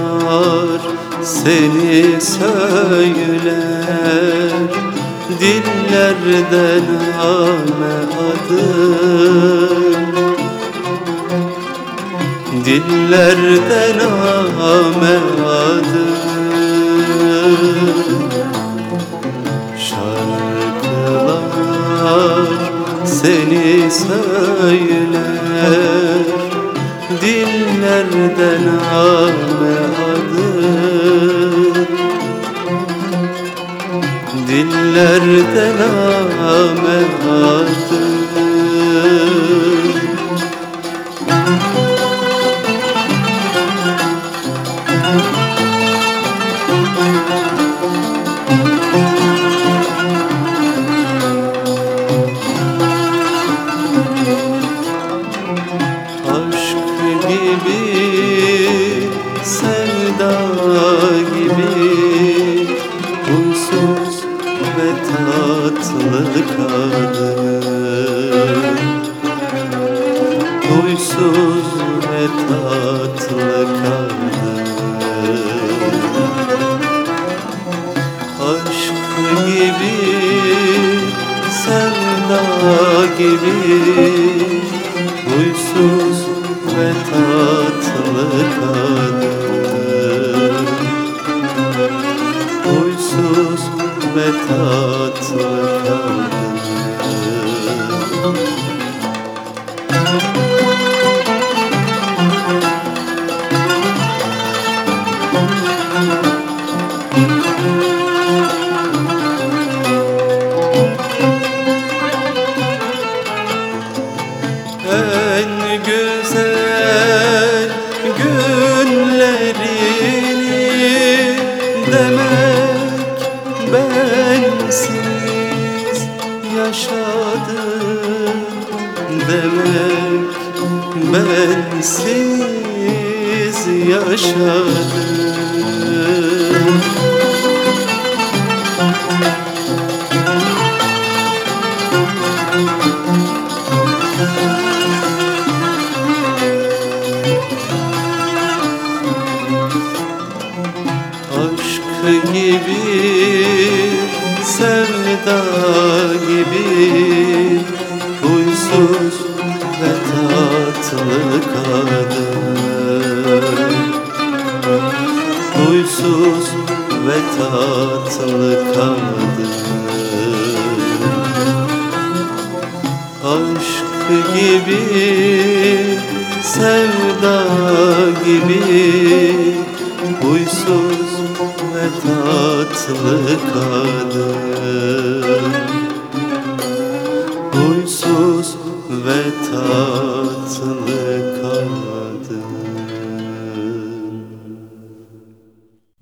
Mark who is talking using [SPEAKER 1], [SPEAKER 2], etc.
[SPEAKER 1] Şarkılar seni söyler Dillerden ame adın Dillerden ame adın Şarkılar seni söyler. Dillerden ame adın Dillerden ame adın Aşk gibi, sevda gibi tatlı kadın Huysuz ve tatlı kadın Aşk gibi, sevda gibi Huysuz ve tatlı kadın tatlı kadın bensiz yaşadım Aşk gibi, sevda gibi Huysuz tatlı kadın Huysuz ve tatlı kadın Aşk gibi, sevda gibi Huysuz ve tatlı kadın Huysuz ve tatlı kadın